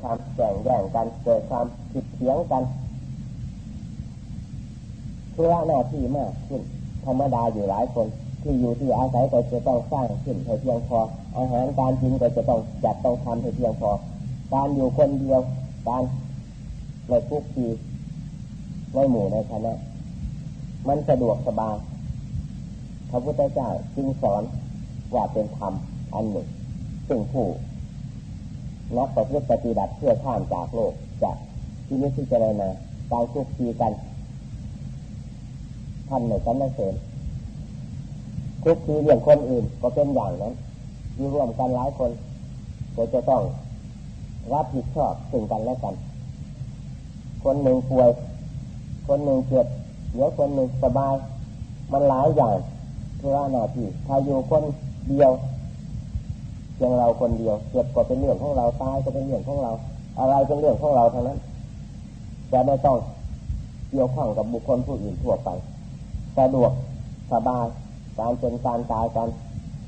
ความแข่งแย่งกันเกิดความผิดเถียงกันเพื่อหน้าที่มากขึ้น ธรรมดาอยู่หลายคน ที่อยู่ที่อาศัยก็จะต้องสร้างขึ้นให้เพียงพอ อาหารการกินก็จะต้องจัดต้องทำให้เพียงพอ การอยู่คนเดียวการในทุกทีในหมู่ในคณะมันสะดวกสบายพระพุทธเจ้าจึงสอนว่าเป็นธรรมอันหนึ่งซึ่งผู้ นักปฏิบัติปฏิบัติเพื่อข้ามจากโลกจะที่นี้ที่จะได้มาการคุกคีกันท่านในกันนั่นเองคุกคีเรื่องคนอื่นก็เป็นอย่างนั้นอยู่ร่วมกันหลายคนก็จะต้องรับผิดชอบสึ่งกันและกัน คนหนึ่งป่วย คนหนึ่งเจ็บเดี๋ยวคนหนึ่งสบาย มันหลายอย่างเพื่อหน้าที่ถ้าอยู่คนเดียว พียงเราคนเดียวเจ็บก็เป็นเรื่องของเราตายก็เป็นเรื่องของเรา อะไรเป็นเรื่องของเราทั้งนั้นจะไม่ต้องเกี่ยวข้องกับบุคคลผู้อื่นทั่วไปสะดวกสบายการเป็นการตายการ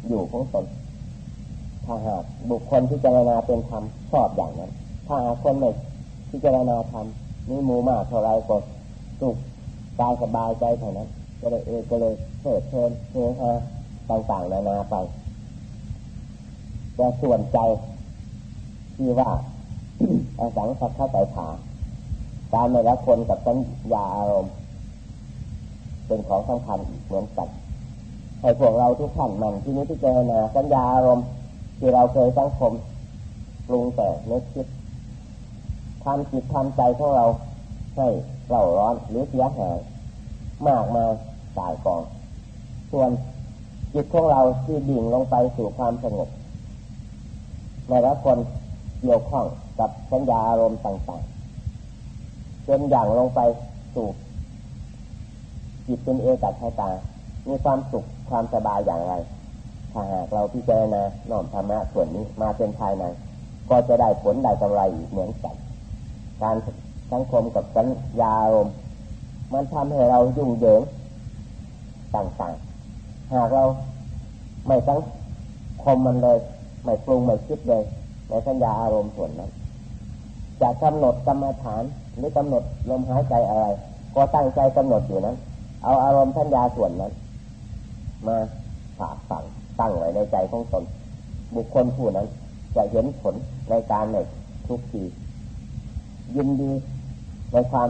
อยู่ของตนถ้าหากบุคคลที่เจรณาเป็นธรรมชอบอย่างนั้น ถ้าหากคนไม่ที่เจรณาธรรมนี่มูมากเท่าไรก็สุขกายสบายใจเท่านั้น ก็เลยเอก็เลยเพิดเพลินเฮฮาต่างๆนานาไป แต่ส่วนใจที่ว่าอาสังสักข้าใจขาการไม่รักคนกับสัญญาอารมณ์ เป็นของสำคัญเหมือนกันให้พวกเราทุกท่านมันที่นี้ที่เจนาสัญญาอารมณ์ที่เราเคยสังคมปรุงแต่งนึกคิดทำจิตทำใจของเราให้เร่าร้อนหรือเสียหายมากมายสายกอง ส่วนจิตของเราที่ดิ่งลงไปสู่ความสงบ ในละคนเกี่ยวข้องกับสัญญาอารมณ์ต่างๆจนอย่างลงไปสู่จิตเป็นเอกัคตามีความสุขความสบายอย่างไร ถ้าหากเราพิจารณาน้อมธรรมะส่วนนี้มาเป็นภายใน ก็จะได้ผลได้กำไรอีกเหมือนกันการสังคมกับสัญญาอารมณ์มันทำให้เรายุ่งเหยิงต่างๆ หากเราไม่สังคมมันเลย ไม่ปรุงไม่คิดเลยในสัญญาอารมณ์ส่วนนั้นจะกำหนดกรรมฐานหรือกำหนดลมหายใจอะไร ก็ตั้งใจกำหนดอยู่นั้น เอาอารมณ์สัญญาส่วนนั้น มาฝากฝังตั้งไว้ในใจของตนบุคคลผู้นั้น จะเห็นผลในการในทุกทียินดีในความ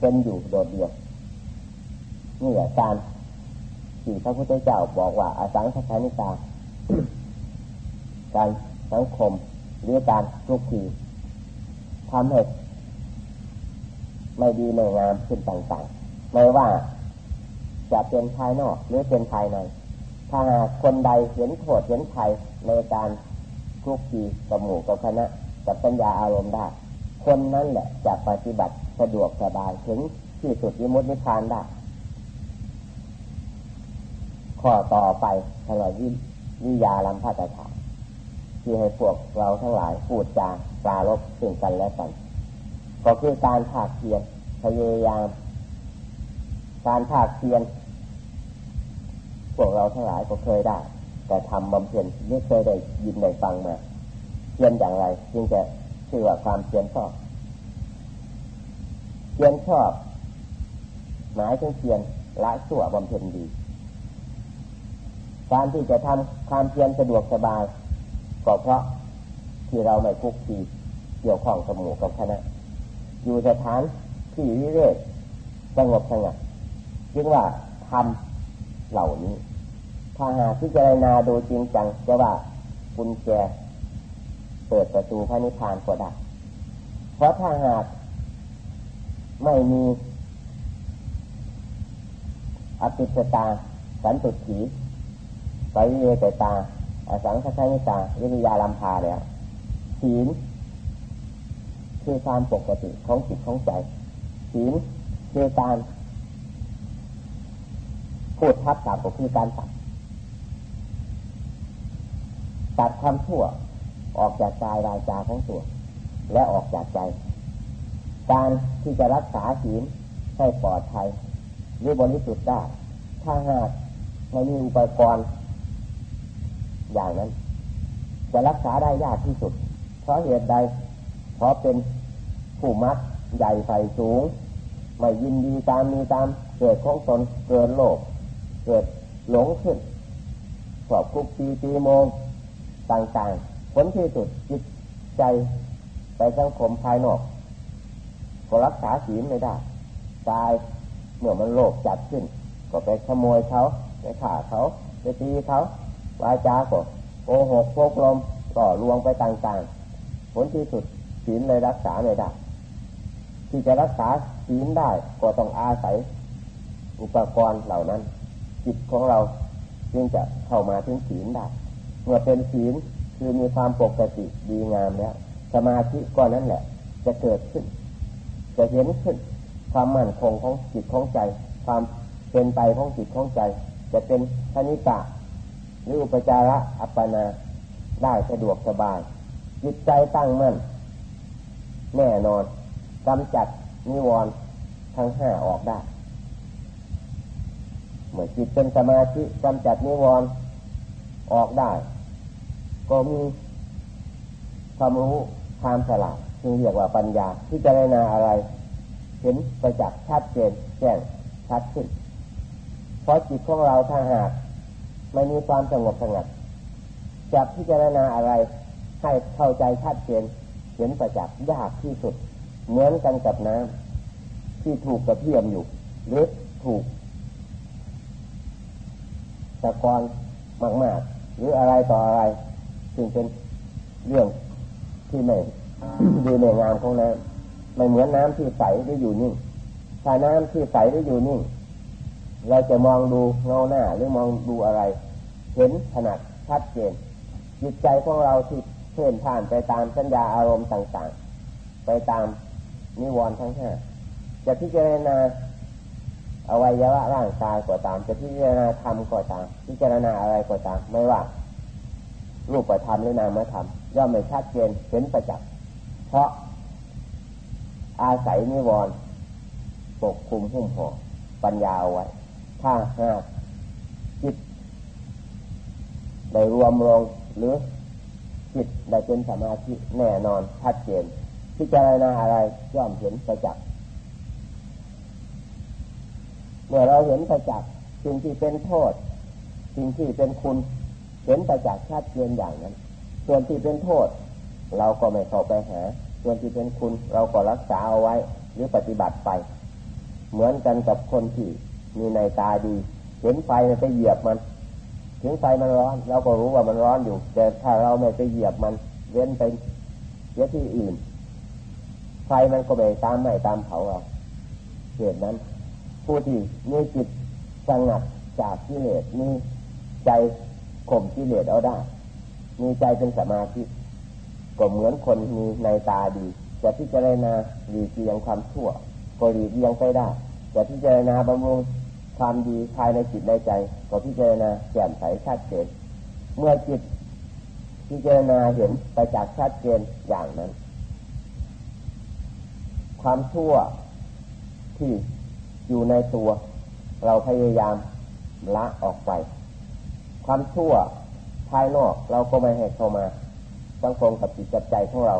เป็นอยู่โดดเดี่ยวนี่แหละการที่พระพุทธเจ้าบอกว่าอาสังขนิกา การสังคมหรือการทุกทีทำให้ไม่ดีไม่งามขึ้นต่างๆ ไม่ว่าจะเป็นภายนอกหรือเป็นภายใน ถ้าหากคนใดเห็นโทษเห็นภัยในการทุกทีกับหมู่กับคณะกับปัญญาอารมณ์ได้ คนนั้นแหละจะปฏิบัติสะดวกสบายถึงที่สุดยิมุตินิพพานได้ข้อต่อไปตลอดวิวิยาลัมพาตถา ที่ให้พวกเราทั้งหลายพูดจาปราลบซึ่งกันและกัน ก็คือการภาคเพียรพยายาม การภาคเพียรพวกเราทั้งหลายก็เคยได้ แต่ทำบำเพ็ญไม่เคยได้ยินได้ฟังมาเพียรอย่างไร จึงจะชื่อว่าความเพียรชอบเพียรชอบหมายถึงเพียรละชั่วบำเพ็ญดี การที่จะทำความเพียรสะดวกสบาย ก็เพราะที่เราไม่คุกคีเกี่ยวข้องกับหมู่กับคณะ อยู่สถานที่วิเวกสงบสงัดจึงว่าทำเหล่านี้ ถ้าหากที่จะนาดูจริงจังจะว่ากุญแจเปิดประตูพระนิพพานก็ได้ เพราะถ้าหากไม่มีอภิสตา สันตุถีไปเยตตา อสังขชานิตาวิริยาลัมพาแล้วศีลคือความปกติของจิตของใจศีลคือการพูดทับตามก็คือการตัดตัดความชั่วออกจากกายรายจาของตัว และออกจากใจ การที่จะรักษาศีลให้ปลอดภัยหรือบริสุทธิ์ได้ถ้าหากไม่มีอุปกรณ์ อย่างนั้น จะรักษาได้ยากที่สุด เพราะเหตุใด เพราะเป็นผู้มัดใหญ่ไฟสูง ไม่ยินดีตามมีตามเกิดของตนเกิดโลภเกิดหลงขึ้นสอบคุกปีตีโมงต่างๆ ผลที่สุดจิตใจไปสังคมภายนอก ก็รักษาศีลไม่ได้ตายเมื่อมันโลภจัดขึ้น ก็ไปขโมยเขาไปฆ่าเขาไปตีเขา วาจาก็โกหกพกลมต่อลวงไปต่างๆ ผลที่สุดศีลเลยรักษาไม่ได้ ที่จะรักษาศีลได้ก็ต้องอาศัย อุปกรณ์เหล่านั้น จิตของเราจึงจะเข้ามาถึงศีลได้ เมื่อเป็นศีลคือมีความปกติดีงามแล้ว สมาธิก็นั้นแหละ จะเกิดขึ้น จะเห็นขึ้น ความมั่นคงของจิตของใจ ความเป็นไปของจิตของใจ จะเป็นธนิกะ หรืออุปจาระอัปปนาได้สะดวกสบาย จิตใจตั้งมั่น แน่นอนกำจัดนิวรณ์ทั้งห้าออกได้ เมื่อจิตเป็นสมาธิกำจัดนิวรณ์ออกได้ ก็มีความรู้ความฉลาดจึงเรียกว่าปัญญาที่จะได้นาอะไร เห็นประจักษ์ชัดเจนแจ้งชัดขึ้นเพราะจิตของเราถ้าหาก ไม่มีความสงบสงัดจะพิจารณาอะไรให้เข้าใจชัดเจนเห็นประจักษ์ยากที่สุด เหมือนกันกับน้ำที่ถูกกระเทียมอยู่หรือถูกตะกอนมาก ๆ หรืออะไรต่ออะไรจึงเป็นเรื่องที่ไม่ดีในงามของน้ำไม่เหมือนน้ำที่ใสได้อยู่นิ่งถ้าน้ำที่ใสได้อยู่นิ่ง เราจะมองดูเงาหน้าหรือมองดูอะไร เห็นขนาดชัดเจนจิตใจของเราที่เพ่อนผ่านไปตามสัญญาอารมณ์ต่างๆ ไปตามนิวรณ์ทั้งห้าจะพิจารณาอวัยวะร่างกายก็ตาม จะพิจารณาธรรมก็ตาม พิจารณาอะไรก็ตาม ไม่ว่ารูปธรรมหรือนามธรรมย่อมไม่ชัดเจนเห็นประจักษ์เพราะอาศัยนิวรณ์ปกคุมหุ้มห่อปัญญาเอาไว้ ถ้าหากจิตได้รวมลงหรือจิตได้เป็นสมาธิแน่นอนชัดเจนพิจารณาอะไรย่อมเห็นประจักษ์เมื่อเราเห็นประจักษ์สิ่งที่เป็นโทษ สิ่งที่เป็นคุณ เห็นประจักษ์ชัดเจนอย่างนั้น ส่วนที่เป็นโทษ เราก็ไม่เข้าไปหา ส่วนที่เป็นคุณเราก็รักษาเอาไว้ หรือปฏิบัติไป เหมือนกันกับคนที่ มีในตาดี เห็นไฟไปเหยียบมัน ถึงไฟมันร้อนเราก็รู้ว่ามันร้อนอยู่ แต่ถ้าเราไม่ไปเหยียบมันเว้นไปเสียที่อื่น ไฟมันก็ไม่ตามไม่ตามเผาเราเหตุนั้น ผู้ที่มีจิตสงัดจากกิเลสมีใจข่มกิเลสเอาได้ มีใจเป็นสมาธิก็เหมือนคนมีในตาดีจะพิจารณาหลีกเลี่ยงความชั่วก็หลีกเลี่ยงไปได้จะพิจารณาบำรุง ความดีภายในจิตในใจ ก็พิจารณาแจ่มใสชัดเจนเมื่อจิตพิจารณาเห็นไปจากชัดเจนอย่างนั้น ความชั่วที่อยู่ในตัว เราพยายามละออกไป ความชั่วภายนอกเราก็ไม่ให้เข้ามาสังคมกับจิตสับใจของเรา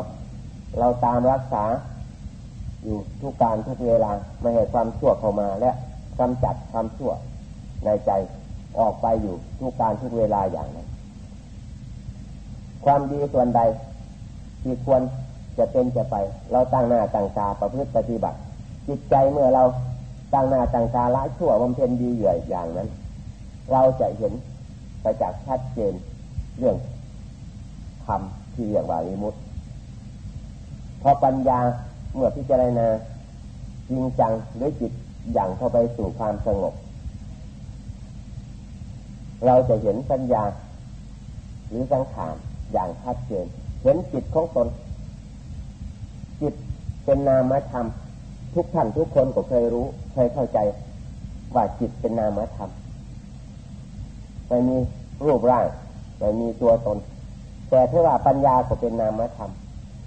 เราตามรักษาอยู่ทุกการทุกเวลาไม่ให้ความชั่วเข้ามาและ กำจัดความชั่วในใจออกไปอยู่ทุกการทุกเวลาอย่างนั้น ความดีส่วนใดที่ควรจะเป็นจะไป เราตั้งหน้าตั้งตาประพฤติปฏิบัติ จิตใจเมื่อเราตั้งหน้าตั้งตาละชั่วบำเพ็ญดีเหยื่ออย่างนั้น เราจะเห็นไปจากชัดเจนเรื่องธรรมที่เรียกว่าวิมุตติพอปัญญาเมื่อพิจารณาจริงจังด้วยจิต อย่างเข้าไปสู่ความสงบ เราจะเห็นสัญญา หรือสังขารอย่างชัดเจนเห็นจิตของตน จิตเป็นนามธรรม ทุกท่านทุกคนก็เคยรู้ เคยเข้าใจ ว่าจิตเป็นนามธรรมไม่มีรูปร่างไม่มีตัวตน แต่ถ้าว่าปัญญาก็เป็นนามธรรม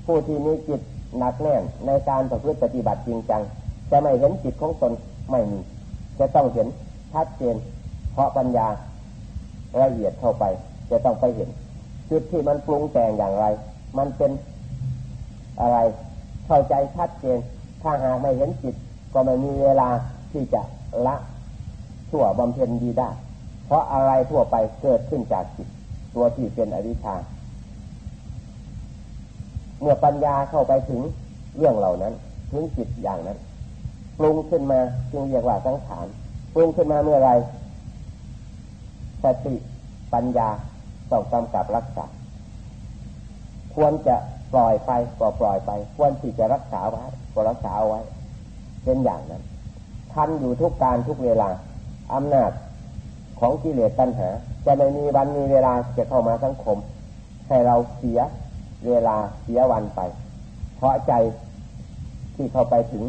ผู้ที่มีจิตหนักแน่นในการประพฤติปฏิบัติจริงจังจะไม่เห็นจิตของตน ไม่มี จะต้องเห็นชัดเจน เพราะปัญญาละเอียดเข้าไป จะต้องไปเห็นจุดที่มันปรุงแต่งอย่างไร มันเป็นอะไร เข้าใจชัดเจน ถ้าหากไม่เห็นจิต ก็ไม่มีเวลาที่จะละชั่วบำเพ็ญดีได้ เพราะอะไรทั่วไปเกิดขึ้นจากจิต ตัวที่เป็นอวิชชาเมื่อปัญญาเข้าไปถึงเรื่องเหล่านั้น ถึงจิตอย่างนั้น ปรุงขึ้นมาจึงเรียกว่าสังขารปรุงขึ้นมาเมื่อไรสติปัญญาต้องกำกับรักษา ควรจะปล่อยไปก็ปล่อยไป ควรที่จะรักษาไว้ก็รักษาไว้เป็นอย่างนั้นทันอยู่ทุกการทุกเวลาอำนาจของกิเลสตัณหา จะไม่มีวันมีเวลาจะเข้ามาสังคม ให้เราเสียเวลาเสียวันไป เพราะใจที่เข้าไปถึง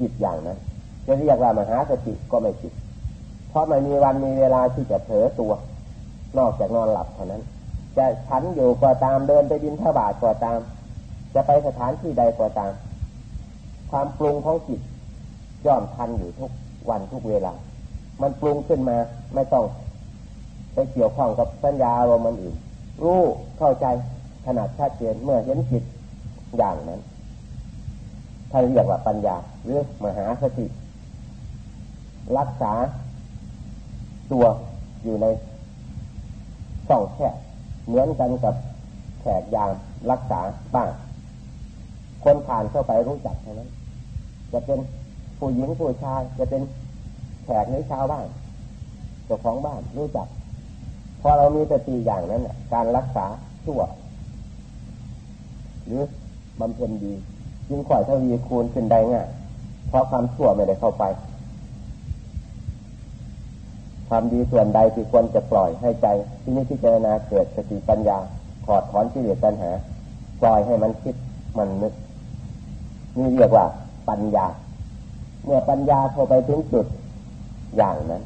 จิตอย่างนั้นจะเรียกว่ามหาสติก็ไม่จิตเพราะไม่มีวันมีเวลาที่จะเผลอตัว นอกจากนอนหลับเท่านั้น จะฉันอยู่ก็ตามเดินไปดินทบาทก็ตาม จะไปสถานที่ใดก็ตาม ความปรุงของจิตย่อมทันอยู่ทุกวันทุกเวลา มันปรุงขึ้นมาไม่ต้องไปเกี่ยวข้องกับสัญญาอารมณ์มันอื่นรู้เข้าใจขนาดชัดเจนเมื่อเห็นจิตอย่างนั้น ท่านเรียกว่าปัญญา หรือมหาสติ รักษาตัวอยู่ในช่องแค่เหมือนกันกับแขกยามรักษาบ้างคนผ่านเข้าไปรู้จักเท่านั้นจะเป็นผู้หญิงผู้ชายจะเป็นแขกในชาวบ้านเจ้าของบ้านรู้จักพอเรามีสติอย่างนั้นการรักษาชั่ว หรือบำเพ็ญดี ยิ่งข่อยทวีคูณขึ้นได้ง่ายเพราะความชั่วไม่ได้เข้าไป ความดีส่วนใดที่ควรจะปล่อยให้ใจที่นี้ที่เจรณาเกิดสติปัญญาถอดถอนที่เหลือปัญหา ปล่อยให้มันคิดมันนึกนี่เรียกว่าปัญญา เมื่อปัญญาเข้าไปถึงจุดอย่างนั้น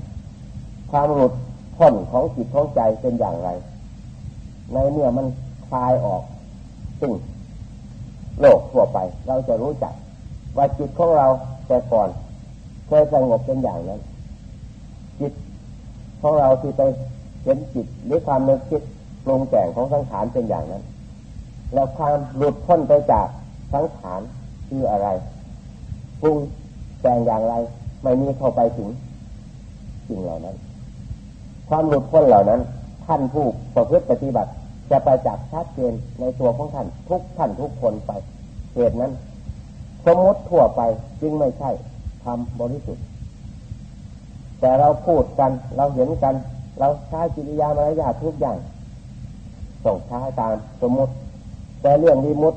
ความหลุดพ้นของจิตของใจเป็นอย่างไร ในเมื่อมันคลายออกซึ่ง โลกทั่วไป เราจะรู้จัก ว่าจิตของเราแต่ก่อนเคยสงบเป็นอย่างนั้น จิตของเราที่ไปเห็นจิตหรือความนึกคิดปรุงแต่งของสังขารเป็นอย่างนั้น แล้วความหลุดพ้นไปจากสังขารคืออะไรปรุงแต่งอย่างไร ไม่มีเข้าไปถึงสิ่งเหล่านั้น ความหลุดพ้นเหล่านั้น ท่านผู้ประพฤติปฏิบัติ จะไปจักชัดเจนในตัวของท่านทุกท่านทุกคนไป เหตุนั้น สมมติทั่วไปจึงไม่ใช่ทำบริสุทธิ์ แต่เราพูดกันเราเห็นกัน เราใช้จิริยามารยาทุกอย่างส่งใช้ตามสมมติ แต่เรื่องดีมุด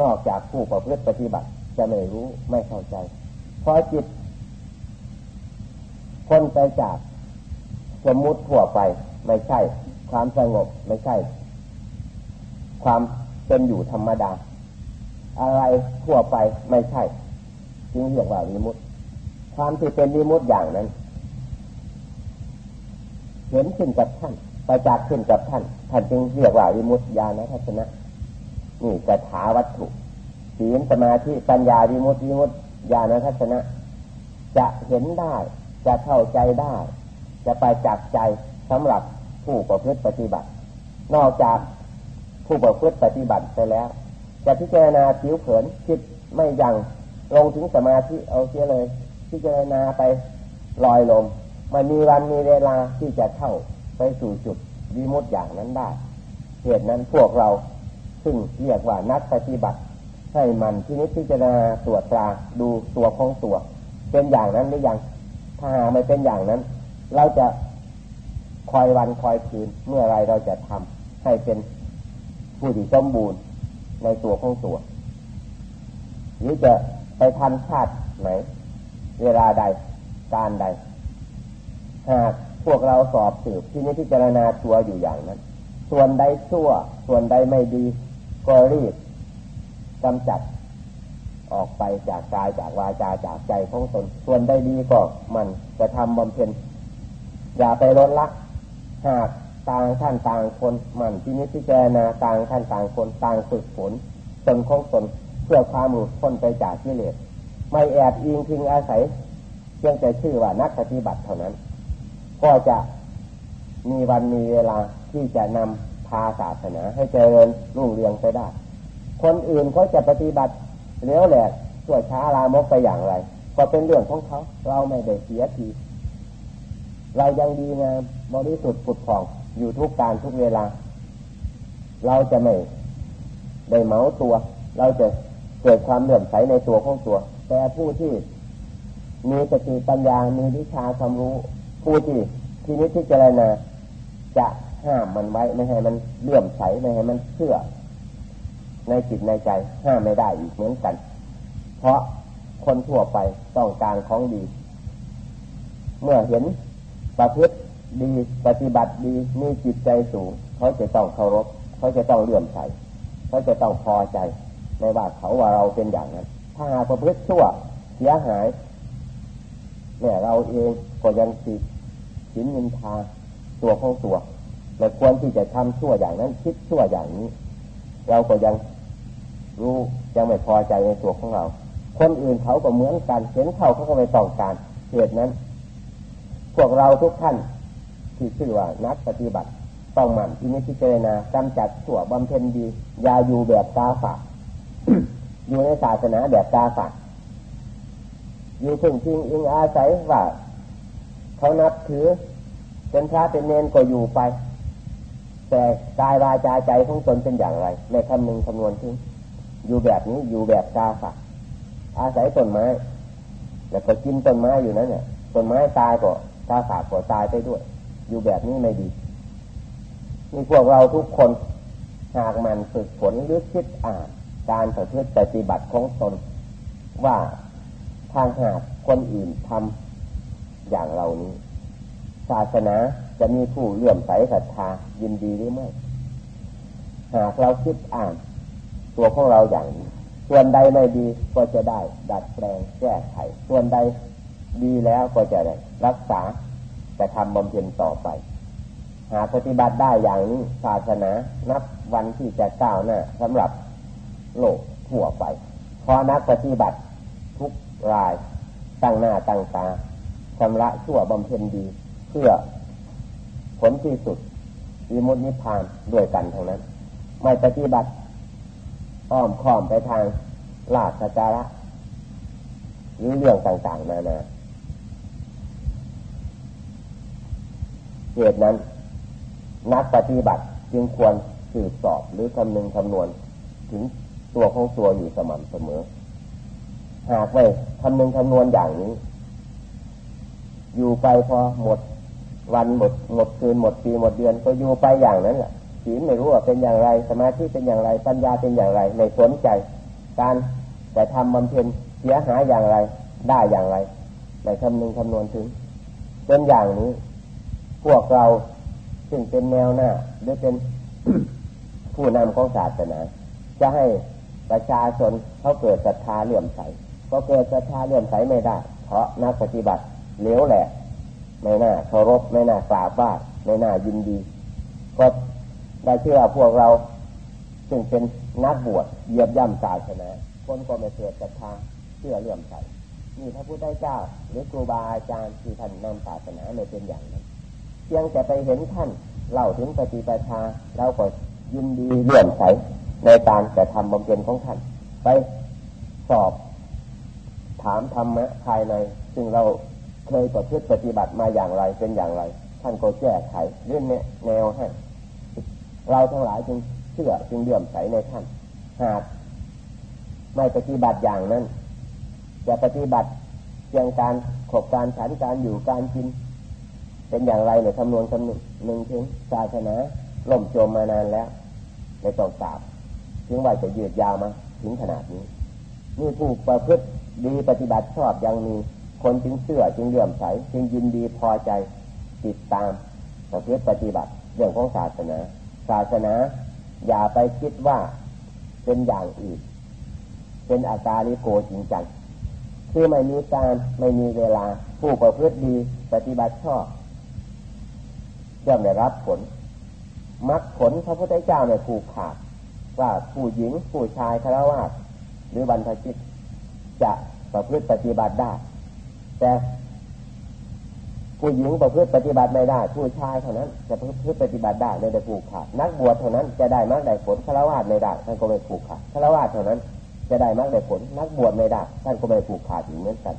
นอกจากผู้ประพฤติปฏิบัติจะไม่รู้ไม่เข้าใจพอจิตพ้นไปจากสมมุติทั่วไป ไม่ใช่ความสงบ ไม่ใช่ ความเป็นอยู่ธรรมดา อะไรทั่วไปไม่ใช่จึงเรียกว่าวิมุตความที่เป็นวิมุตอย่างนั้น เห็นขึ้นกับท่านไปจักขึ้นกับท่านท่านจึงเรียกว่าวิมุตญาณทัศนะนี่จะถาวัตถุศีลสมาธิปัญญาวิมุตติวิมุตติญาณทัศนะ จะเห็นได้ จะเข้าใจได้ จะไปจับใจสำหรับผู้ประพฤติปฏิบัติ นอกจาก ผู้ประพฤติปฏิบัติไปแล้ว จะพิจารณาผิวเผินคิดไม่ยังลงถึงสมาธิเอาเสียเลย พิจารณาไปลอยลมมันมีวันมีเวลาที่จะเข้าไปสู่จุดวิมุตอย่างนั้นได้ เหตุนั้นพวกเราซึ่งเรียกว่านักปฏิบัติ ให้มันที่นี้พิจารณาตรวจตราดูตัวของตัว เป็นอย่างนั้นหรือยังถ้าหาไม่เป็นอย่างนั้น เราจะคอยวันคอยคืนเมื่อไรเราจะทำให้เป็น ผู้ที่สมบูรณ์ในตัวของตัว หรือจะไปทันชาติไหน เวลาใดการใด หากพวกเราสอบสืบที่นี้พิจารณาตัวอยู่อย่างนั้น ส่วนใดชั่ว ส่วนใดไม่ดี ก็รีบกำจัดออกไปจากกายจากวาจาจากใจของตน ส่วนได้ดีก็มันจะทำบำเพ็ญอย่าไปลดละหาก ต่างท่านต่างคนมันที่นี้พิจารณาต่างท่านต่างคนต่างฝึกฝนตนของตนเพื่อความหลุดพ้นไปจากกิเลสไม่แอบอิงพิงอาศัยเพียงแต่ชื่อว่านักปฏิบัติเท่านั้น ก็จะมีวันมีเวลาที่จะนำพาศาสนาให้เจริญรุ่งเรืองไปได้ คนอื่นเขาจะปฏิบัติเลี้ยวแหลกช่วช้าลามกไปอย่างไร ก็เป็นเรื่องของเขา เราไม่ได้เสียที เรายังดีงามบริสุทธิ์ปุดผ่อง อยู่ทุกการทุกเวลา เราจะไม่ได้เมาตัว เราจะเกิดความเหลื่อมใสในตัวของตัว แต่ผู้ที่มีสติปัญญา มีวิชาความรู้ผู้ที่ที่นี้ที่เจรณาจะห้ามมันไว้ไม่ให้มันเลื่อมใสไม่ให้มันเชื่อ ในจิตในใจห้ามไม่ได้อีกเหมือนกัน เพราะคนทั่วไปต้องการของดี เมื่อเห็นประพฤติ ดีปฏิบัติดีมีจิตใจสูง เขาจะต้องเคารพเขาจะต้องเลื่อมใสเขาจะต้องพอใจในว่าเขาว่าเราเป็นอย่างนั้น ถ้าหาประพฤติชั่วเสียหายเนี่ยเราเองก็ยังติดสินยินทาตัวของตัวเราควรที่จะทำชั่วอย่างนั้น คิดชั่วอย่างนี้ เราก็ยังรู้ยังไม่พอใจในตัวของเรา คนอื่นเขาก็เหมือนกันเห็นเขาเขาก็ไม่ต้องการเหตุนั้น พวกเราทุกท่าน ที่ชื่อว่านักปฏิบัติต้องหมั่นที่นิพพานากำจัดชั่วบำเพ็ญดียาอยู่แบบกาฝากอยู่ในศาสนาแบบกาฝากอยู่ถึงทิ้งอิงอาศัยว่าเขานับถือเป็นพระเป็นเนนก็อยู่ไป แต่กายวาจาใจของตนเป็นอย่างไรในคำหนึ่งคำนวณทิ้งอยู่แบบนี้อยู่แบบกาฝากอาศัยต้นไม้แล้วก็กินต้นไม้อยู่นั้นเนี่ยต้นไม้ตายก็ตาฝากก็ตายไปด้วย อยู่แบบนี้ไม่ดีมีพวกเราทุกคนหากมันฝึกฝนหรือคิดอ่านการประพฤติปฏิบัติของตน ว่าทางหากคนอื่นทำอย่างเรานี้ ศาสนาจะมีผู้เลื่อมใสศรัทธายินดีหรือไม่ หากเราคิดอ่าน ตัวของเราอย่างนี้ ส่วนใดไม่ดีก็จะได้ ดัดแปลงแก้ไข ส่วนใดดีแล้วก็จะได้รักษา จะทำบำเพ็ญต่อไป หากปฏิบัติได้อย่างนี้ศาสนานับวันที่จะก้าวหน้าสำหรับโลกทั่วไปเพราะนักปฏิบัติทุกรายตั้งหน้าตั้งตาชำระชั่วบำเพ็ญดี เพื่อผลที่สุดวิมุตนิพพานด้วยกันทั้งนั้น ไม่ปฏิบัติอ้อมค้อมไปทางลาสการะหรือเรื่องต่างๆนานา เหตุนั้น นักปฏิบัติจึงควรสืบสอบหรือคำนึงคำนวณ ถึงตัวของตัวอยู่สม่ำเสมอ หากไม่คำนึงคำนวณอย่างนี้ อยู่ไปพอหมดวันหมดหมดคืนหมดปีหมดเดือนก็อยู่ไปอย่างนั้นแหละศีลไม่รู้ว่าเป็นอย่างไร สมาธิเป็นอย่างไร ปัญญาเป็นอย่างไรไม่สนใจ การแต่ทำบำเพ็ญเสียหายอย่างไร ได้อย่างไร ในคำนึงคำนวณถึง เป็นอย่างนี้ พวกเราซึ่งเป็นแนวหน้าหรือเป็นผู้นำของศาสนา จะให้ประชาชนเขาเกิดศรัทธาเลื่อมใสก็เกิดศรัทธาเลื่อมใสไม่ได้ เพราะนักปฏิบัติเลี้ยวแหละไม่น่าเคารพไม่น่ากราบว่าไม่น่ายินดี ก็ได้เชื่อพวกเราซึ่งเป็นนักบวชเยียบย่ำศาสนาคนก็ไม่เกิดศรัทธาเชื่อเลื่อมใสนี่พระพุทธเจ้า หรือครูบาอาจารย์ที่ท่านนำศาสนาไม่เป็นอย่างนั้น เพียงแต่ไปเห็นท่านเล่าถึงปฏิปทาเราก็ยินดีเลื่อมใสในการจะทำบำเพ็ญของท่าน ไปสอบ ถามธรรมะภายใน ซึ่งเราเคยประพฤติปฏิบัติมาอย่างไรเป็นอย่างไร ท่านก็แก้ไขเรื่องแนวให้เราทั้งหลายจึงเชื่อจึงเลื่อมใสในท่าน หากไม่ปฏิบัติอย่างนั้นจะปฏิบัติเพียงการขบการฉันการอยู่การกิน เป็นอย่างไรเนี่ยคำนวณคำหนึ่งถึงศาสนาล่มจมมานานแล้วในต้องสาบถึงว่าจะยืดยาวมาถึงขนาดนี้นี่ผู้ประพฤติดีปฏิบัติชอบยังมีคนจึงเชื่อจึงเลื่อมใสจึงยินดีพอใจติดตามประพฤติปฏิบัติเรื่องของศาสนา ศาสนา อย่าไปคิดว่าเป็นอย่างอื่น เป็นอาการิโกจริงจังคือไม่มีการไม่มีเวลาผู้ประพฤติดีปฏิบัติชอบ ย่อมได้รับผลมรรคผลพระพุทธเจ้าเนี่ยผูกขาด ว่าผู้หญิงผู้ชายคารวะหรือบรรพชิต จะประพฤติปฏิบัติได้ แต่ผู้หญิงประพฤติปฏิบัติไม่ได้ ผู้ชายเท่านั้น จะประพฤติปฏิบัติได้ไม่ได้ผูกขาดนักบวชเท่านั้นจะได้มากได้ผลฆราวาสไม่ได้ท่านก็ไม่ผูกขาดฆราวาสเท่านั้น จะได้มากได้ผลนักบวชไม่ได้ท่านก็ไม่ผูกขาดอย่างนั้นกัน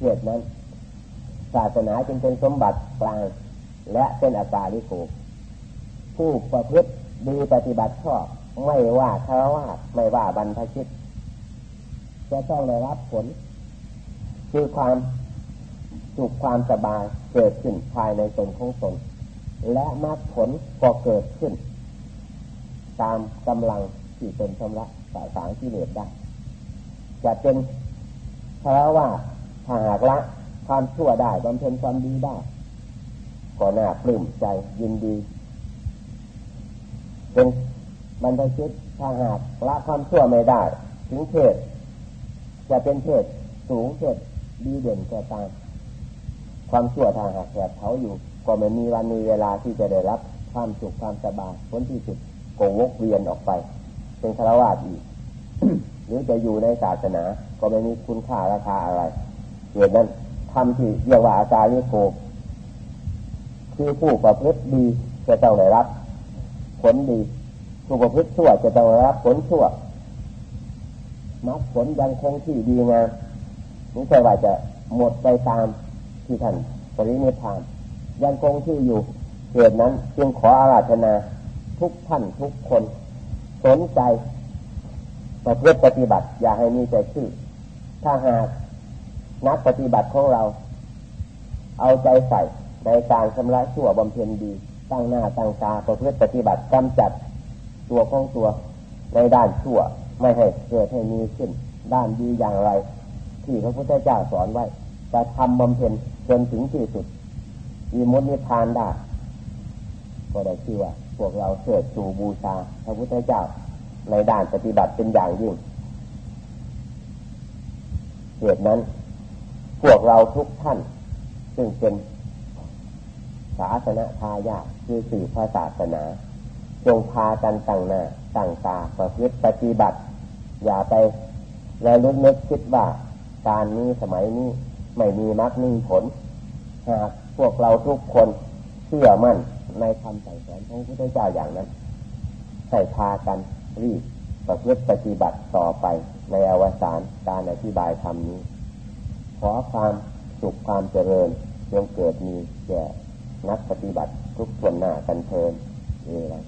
เหตุนั้นศาสนาจึงเป็นสมบัติกลาง และเป็นอากาลิโกผู้ประพฤติดีปฏิบัติชอบ ไม่ว่าฆรวาสไม่ว่าบรรพชิตจะต้องได้รับผล คือความสุขความสบายเกิดขึ้นภายในตนของตนและมรรคผลก็เกิดขึ้น ตามกำลังที่ตนชำระสายสางที่เหลือได้จะเป็นเพราะถ้าหากละความชั่วได้บำเพ็ญความดีได้ ก็น่าปลื้มใจยินดีเป็นบรรพชิตถ้าหากละความชั่วไม่ได้ ถึงเทศจะเป็นเทศสูงเทศดีเด่นก็ตามความชั่วทางหักแผลเขาอยู่ก็ไม่มีวันมีเวลาที่จะได้รับความสุขความสบายผลที่สุดก็วกเวียนออกไป เป็นคารวะอีก หรือจะอยู่ในศาสนา ก็ไม่มีคุณค่าราคาอะไรเหตุนั้นทำที่เรียกว่าอาจารย์โก คือผู้ประพฤติดีจะต้องได้รับ ผลดี ผู้ประพฤติชั่วจะต้องได้รับ ผลชั่วมักผลยังคงที่ดีงามไม่ใช่ว่าจะหมดไปตามที่ท่านปรินิพาน ยังคงที่อยู่เหตุนั้นจึงขออาราธนาทุกท่านทุกคน สนใจประพฤติปฏิบัติ อย่าให้มีแต่ชื่อ ถ้าหากนักปฏิบัติของเรา เอาใจใส่ ในการชำระชั่วบำเพ็ญดี ตั้งหน้าตั้งตาประพฤติปฏิบัติกำจัดตัวของตัวในด้านชั่วไม่ให้เกิดให้มีขึ้น ด้านดีอย่างไร ที่พระพุทธเจ้าสอนไว้จะทำบำเพ็ญจนถึงที่สุดมีมุนิพานได้ก็ได้ชื่อว่าพวกเราเสดสู่บูชาพระพุทธเจ้าในด้านปฏิบัติเป็นอย่างยิ่งเหตุนั้น พวกเราทุกท่าน ซึ่งเป็นาสนาทายาคือสื่พระศาสนาจงพากันตั้งหน้าตั้งตาประพฤติปฏิบัติ อย่าไปแล้วลึกนึกคิดว่าการนี้สมัยนี้ไม่มีมรรคมีผลหากพวกเราทุกคนเชื่อมั่นในคำสั่งสอนของพระพุทธเจ้าอย่างนั้นใส่พากันรีบประพฤติปฏิบัติต่อไปในอวสานการอธิบายธรรมนี้ ขอความสุขความเจริญจงเกิดมีแก่ นักปฏิบัติทุกส่วนหน้ากันเทินเอรัง